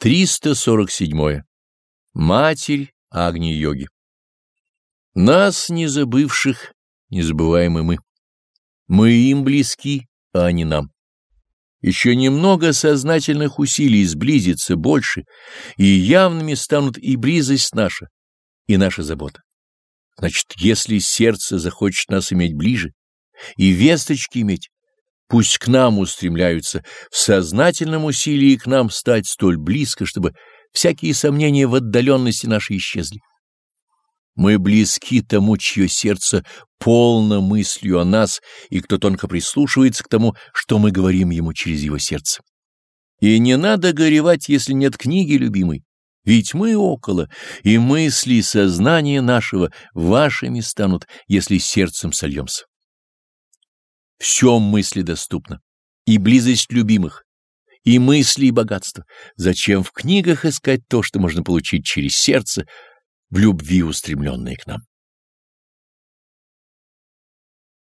347. Матерь Агни-йоги. Нас, не забывших, не забываем и мы. Мы им близки, а они нам. Еще немного сознательных усилий сблизиться больше, и явными станут и близость наша, и наша забота. Значит, если сердце захочет нас иметь ближе, и весточки иметь, Пусть к нам устремляются, в сознательном усилии к нам стать столь близко, чтобы всякие сомнения в отдаленности нашей исчезли. Мы близки тому, чье сердце полно мыслью о нас, и кто тонко прислушивается к тому, что мы говорим ему через его сердце. И не надо горевать, если нет книги любимой, ведь мы около, и мысли сознания нашего вашими станут, если сердцем сольемся. Все мысли доступно, и близость любимых, и мысли, и богатство. Зачем в книгах искать то, что можно получить через сердце, в любви устремленное к нам?